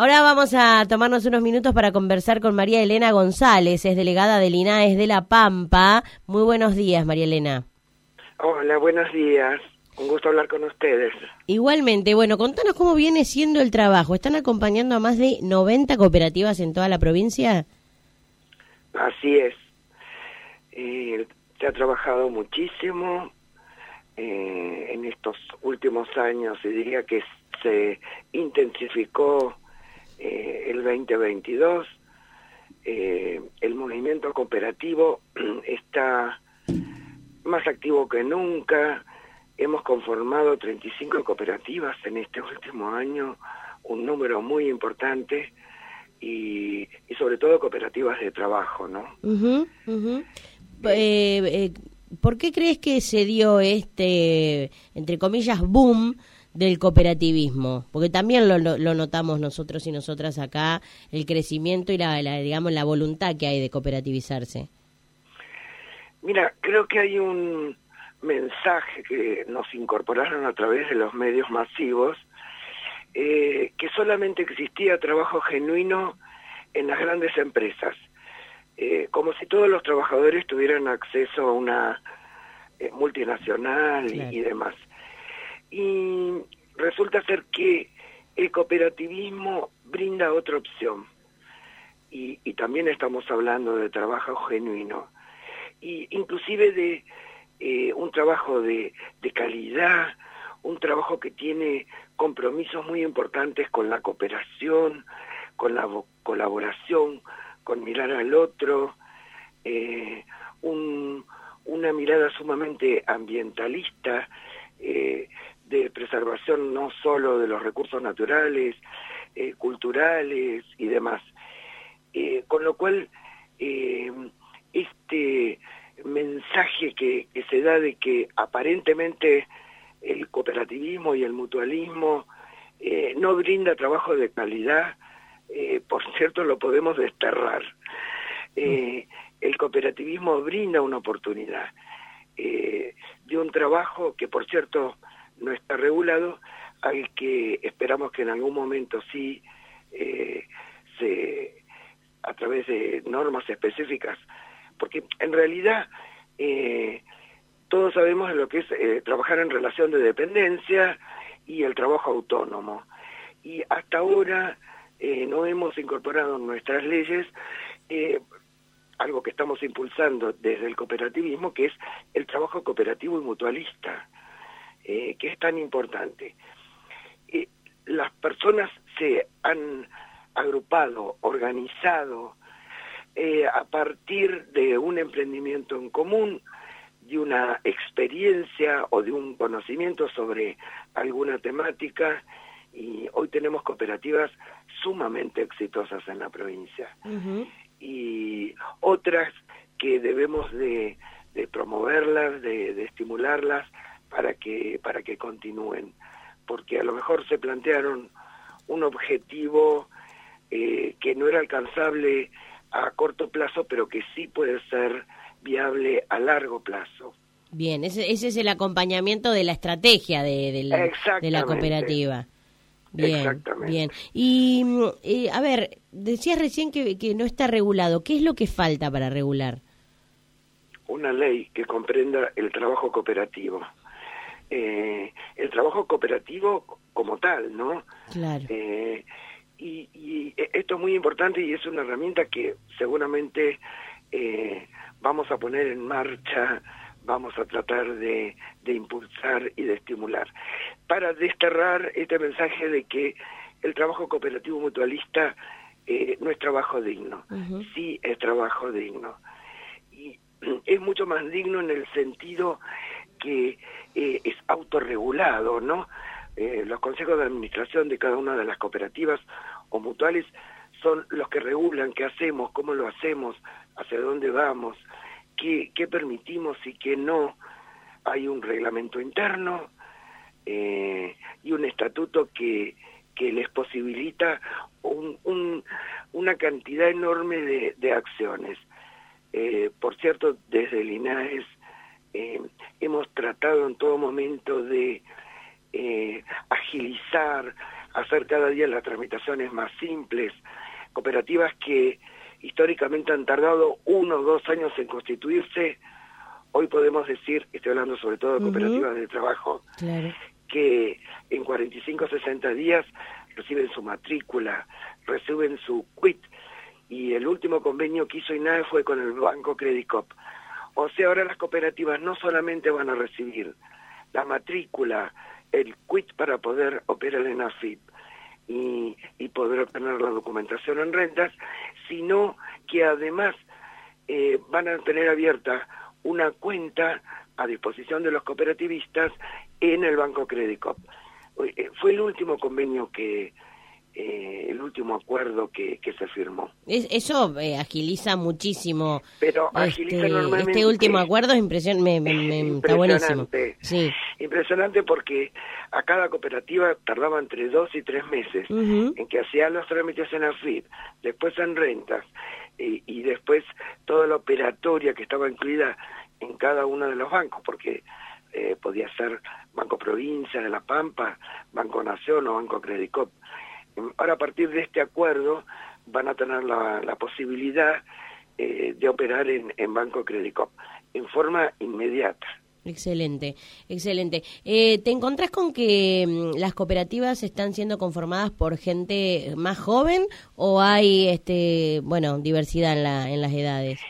Ahora vamos a tomarnos unos minutos para conversar con María Elena González, es delegada del INAES de La Pampa. Muy buenos días, María Elena. Hola, buenos días. Un gusto hablar con ustedes. Igualmente, bueno, contanos cómo viene siendo el trabajo. ¿Están acompañando a más de 90 cooperativas en toda la provincia? Así es. Eh, se ha trabajado muchísimo eh, en estos últimos años y diría que se intensificó eh, el 2022. Eh, el movimiento cooperativo está más activo que nunca. Hemos conformado 35 cooperativas en este último año, un número muy importante, y, sobre todo cooperativas de trabajo, ¿no? Eh, ¿Por qué crees que se dio este, entre comillas, boom del cooperativismo? Porque también lo, lo, notamos nosotros y nosotras acá, el crecimiento y la, digamos, la voluntad que hay de cooperativizarse. Mira, creo que hay un mensaje que nos incorporaron a través de los medios masivos, eh, que solamente existía trabajo genuino en las grandes empresas eh, como si todos los trabajadores tuvieran acceso a una eh, multinacional y, demás. Y resulta ser que el cooperativismo brinda otra opción. Y, también estamos hablando de trabajo genuino. Y inclusive de eh, un trabajo de, de calidad, un trabajo que tiene compromisos muy importantes con la cooperación, con la colaboración, con mirar al otro, eh, una mirada sumamente ambientalista, eh, de preservación no solo de los recursos naturales, eh, culturales y demás. con lo cual, este mensaje que, que, se da de que aparentemente el cooperativismo y el mutualismo no brinda trabajo de calidad, eh, por cierto, lo podemos desterrar. Eh, el cooperativismo brinda una oportunidad eh, de un trabajo que, por cierto, no está regulado, al que esperamos que en algún momento sí se a través de normas específicas, porque en realidad todos sabemos lo que es trabajar en relación de dependencia y el trabajo autónomo. Y hasta ahora eh, no hemos incorporado en nuestras leyes eh, algo que estamos impulsando desde el cooperativismo, que es el trabajo cooperativo y mutualista, eh, que es tan importante. las personas se han agrupado, organizado, a partir de un emprendimiento en común, de una experiencia o de un conocimiento sobre alguna temática, y hoy tenemos cooperativas sumamente exitosas en la provincia y otras que debemos de, promoverlas, de, estimularlas para que para que continúen, porque a lo mejor se plantearon un objetivo eh, que no era alcanzable a corto plazo, pero que sí puede ser viable a largo plazo. Bien, ese, ese es el acompañamiento de la estrategia de, de la cooperativa. Bien, bien. Y, eh, a ver, decías recién que, que no está regulado. ¿Qué es lo que falta para regular? Una ley que comprenda el trabajo cooperativo. Eh, el trabajo cooperativo como tal, ¿no? Claro. Eh, y, y, esto es muy importante y es una herramienta que seguramente vamos a poner en marcha vamos a tratar de, impulsar y de estimular, para desterrar este mensaje de que el trabajo cooperativo mutualista eh, no es trabajo digno, sí es trabajo digno. Y es mucho más digno en el sentido que eh, es autorregulado, ¿no? Eh, los consejos de administración de cada una de las cooperativas o mutuales son los que regulan qué hacemos, cómo lo hacemos, hacia dónde vamos, qué, permitimos y qué no. Hay un reglamento interno eh, y un estatuto que, les posibilita un, una cantidad enorme de, acciones. Por cierto, desde el INAES eh, hemos tratado en todo momento de agilizar, hacer cada día las tramitaciones más simples, cooperativas que históricamente han tardado uno o dos años en constituirse, hoy podemos decir, estoy hablando sobre todo de cooperativas de trabajo, que en 45 o 60 días reciben su matrícula, reciben su quit, y el último convenio que hizo INAE fue con el Banco Credicop. O sea, ahora las cooperativas no solamente van a recibir la matrícula, el quit para poder operar en AFIP y, y poder obtener la documentación en rentas, sino que además eh, van a tener abierta una cuenta a disposición de los cooperativistas en el Banco Credicop. Eh, fue el último convenio que, eh, el último acuerdo que, que se firmó. eso eh, agiliza muchísimo. Pero agiliza este. Este último acuerdo es impresion, me, está buenísimo. Sí. Impresionante porque a cada cooperativa tardaba entre dos y tres meses en que hacían los trámites en AFIP, después en rentas y, y después toda la operatoria que estaba incluida en cada uno de los bancos, porque eh, podía ser Banco Provincia de La Pampa, Banco Nación o Banco Credicop. Ahora a partir de este acuerdo van a tener la, posibilidad eh, de operar en, en Banco Credicop en forma inmediata. Excelente, excelente. Eh, ¿Te encontrás con que mm, las cooperativas están siendo conformadas por gente más joven o hay, este, bueno, diversidad en, la, en las edades?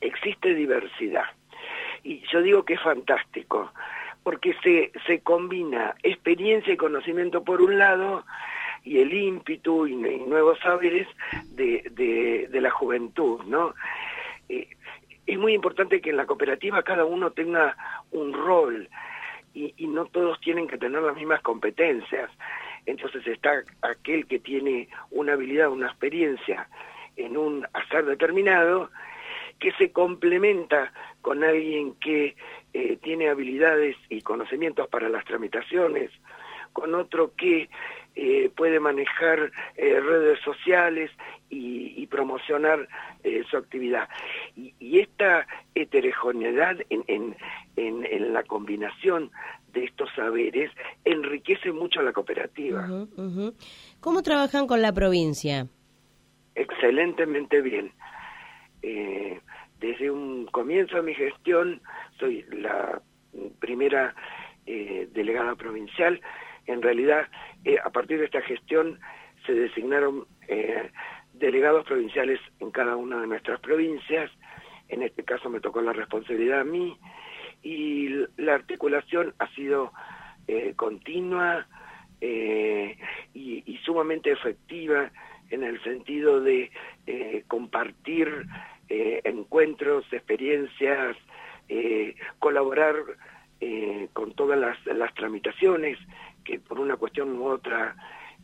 Existe diversidad y yo digo que es fantástico porque se, se combina experiencia y conocimiento por un lado y el ímpetu y, nuevos saberes de, de, la juventud, ¿no? Eh, es muy importante que en la cooperativa cada uno tenga un rol y, no todos tienen que tener las mismas competencias. Entonces está aquel que tiene una habilidad, una experiencia en un hacer determinado, que se complementa con alguien que eh, tiene habilidades y conocimientos para las tramitaciones, con otro que eh, puede manejar eh, redes sociales y, promocionar eh, su actividad. Y, esta heterogeneidad en, en, la combinación de estos saberes enriquece mucho a la cooperativa. ¿Cómo trabajan con la provincia? Excelentemente bien. desde un comienzo de mi gestión, soy la primera delegada provincial, en realidad, eh, a partir de esta gestión se designaron eh, delegados provinciales en cada una de nuestras provincias. En este caso me tocó la responsabilidad a mí y la articulación ha sido eh, continua y, sumamente efectiva en el sentido de compartir encuentros, experiencias, colaborar con todas las tramitaciones que por una cuestión u otra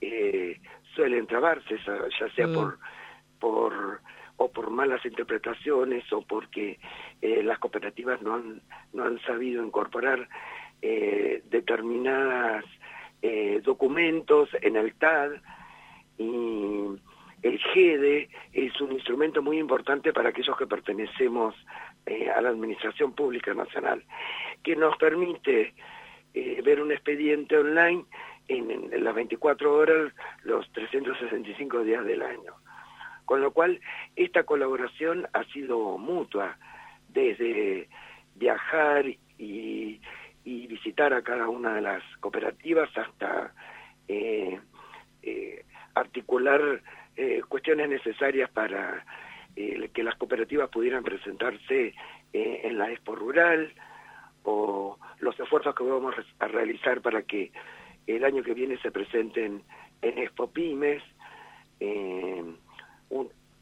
eh, suelen trabarse, ya sea mm. por, por o por malas interpretaciones o porque eh, las cooperativas no han, no han sabido incorporar eh, determinadas documentos en el TAD y el GEDE es un instrumento muy importante para aquellos que pertenecemos a la Administración Pública Nacional, que nos permite eh, ver un expediente online en, las 24 horas, los 365 días del año. Con lo cual, esta colaboración ha sido mutua, desde viajar y, visitar a cada una de las cooperativas hasta eh, eh, articular cuestiones necesarias para que las cooperativas pudieran presentarse en la Expo Rural, o los esfuerzos que vamos a realizar para que el año que viene se presenten en Expo Pymes. Eh,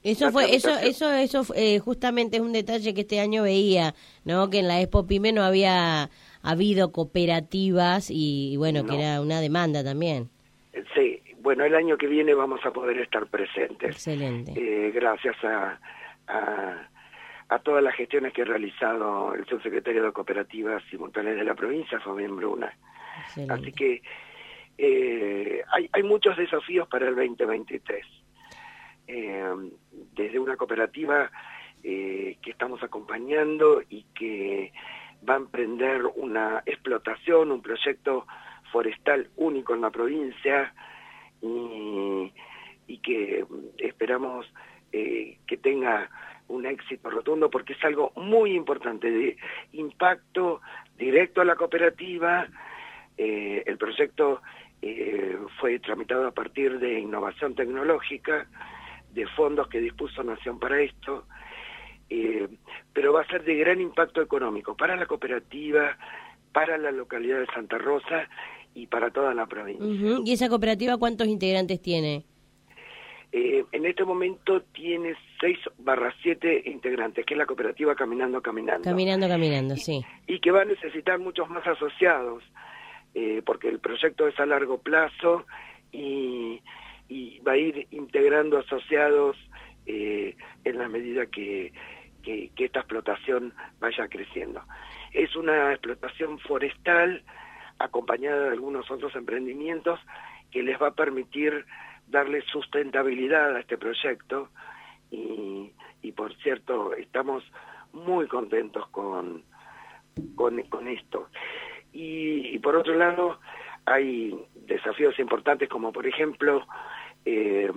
eso fue, eso, eso, eso eh, justamente es un detalle que este año veía, ¿no? Que en la Expo Pyme no había habido cooperativas y, bueno, que era una demanda también. Sí, bueno, el año que viene vamos a poder estar presentes. Excelente. Eh, gracias a a todas las gestiones que ha realizado el subsecretario de Cooperativas Simultáneas de la provincia, Fabián Bruna. Así que eh, hay, hay muchos desafíos para el 2023. Eh, desde una cooperativa eh, que estamos acompañando y que va a emprender una explotación, un proyecto forestal único en la provincia y, y que esperamos eh, que tenga un éxito rotundo porque es algo muy importante de impacto directo a la cooperativa. Eh, el proyecto eh, fue tramitado a partir de innovación tecnológica, de fondos que dispuso Nación para esto, eh, pero va a ser de gran impacto económico para la cooperativa, para la localidad de Santa Rosa y para toda la provincia. ¿Y esa cooperativa cuántos integrantes tiene? Eh, en este momento tiene 6 barra 7 integrantes, que es la cooperativa Caminando Caminando. Caminando Caminando, sí. Y que va a necesitar muchos más asociados, eh, porque el proyecto es a largo plazo y, va a ir integrando asociados eh, en la medida que, que, que esta explotación vaya creciendo. Es una explotación forestal acompañada de algunos otros emprendimientos que les va a permitir darle sustentabilidad a este proyecto y, y por cierto estamos muy contentos con, con, esto. Y, por otro lado hay desafíos importantes como por ejemplo eh,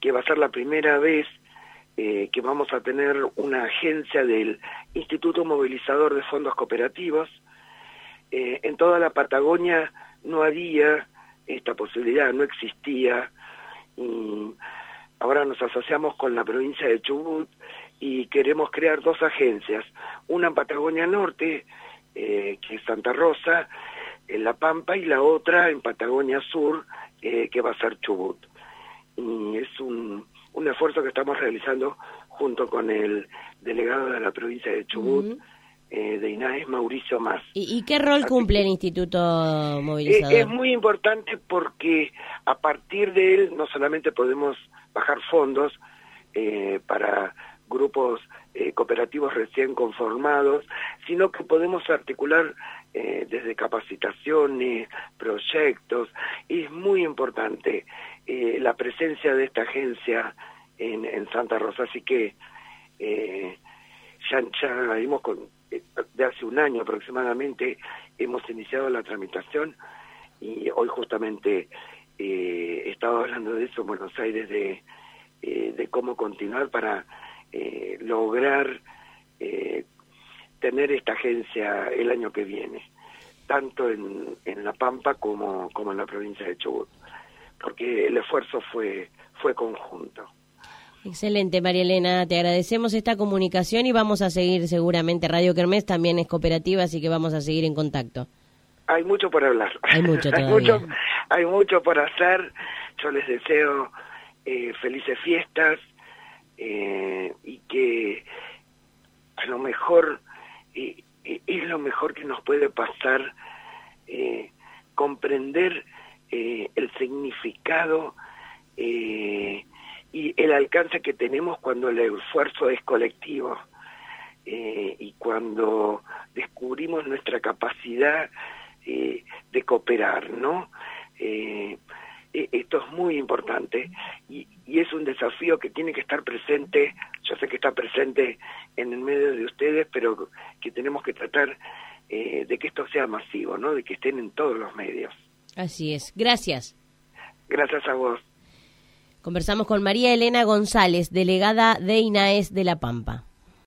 que va a ser la primera vez eh, que vamos a tener una agencia del Instituto Movilizador de Fondos Cooperativos. Eh, en toda la Patagonia no había esta posibilidad, no existía y ahora nos asociamos con la provincia de Chubut y queremos crear dos agencias, una en Patagonia Norte, eh, que es Santa Rosa, en La Pampa, y la otra en Patagonia Sur, eh, que va a ser Chubut. Y es un, un esfuerzo que estamos realizando junto con el delegado de la provincia de Chubut, eh, de INAES, Mauricio Más. ¿Y, qué rol cumple el Instituto Movilizador? es muy importante porque a partir de él no solamente podemos bajar fondos eh, para grupos eh, cooperativos recién conformados, sino que podemos articular desde capacitaciones, proyectos, y es muy importante la presencia de esta agencia en, en Santa Rosa, así que ya, ya vimos con, de hace un año aproximadamente hemos iniciado la tramitación y hoy justamente eh, he estado hablando de eso en Buenos Aires, de, eh, de cómo continuar para eh, lograr eh, tener esta agencia el año que viene, tanto en, en La Pampa como, como en la provincia de Chubut, porque el esfuerzo fue, fue conjunto. Excelente, María Elena. Te agradecemos esta comunicación y vamos a seguir seguramente. Radio Kermés también es cooperativa, así que vamos a seguir en contacto. Hay mucho por hablar. Hay mucho hay, mucho, hay mucho por hacer. Yo les deseo eh, felices fiestas eh, y que a lo mejor eh, es lo mejor que nos puede pasar comprender el significado eh, y el alcance que tenemos cuando el esfuerzo es colectivo eh, y cuando descubrimos nuestra capacidad eh, de cooperar, ¿no? Eh, e, esto es muy importante y, y, es un desafío que tiene que estar presente, yo sé que está presente en el medio de ustedes, pero que tenemos que tratar de que esto sea masivo, ¿no? De que estén en todos los medios. Así es. Gracias. Gracias a vos. Conversamos con María Elena González, delegada de INAES de La Pampa.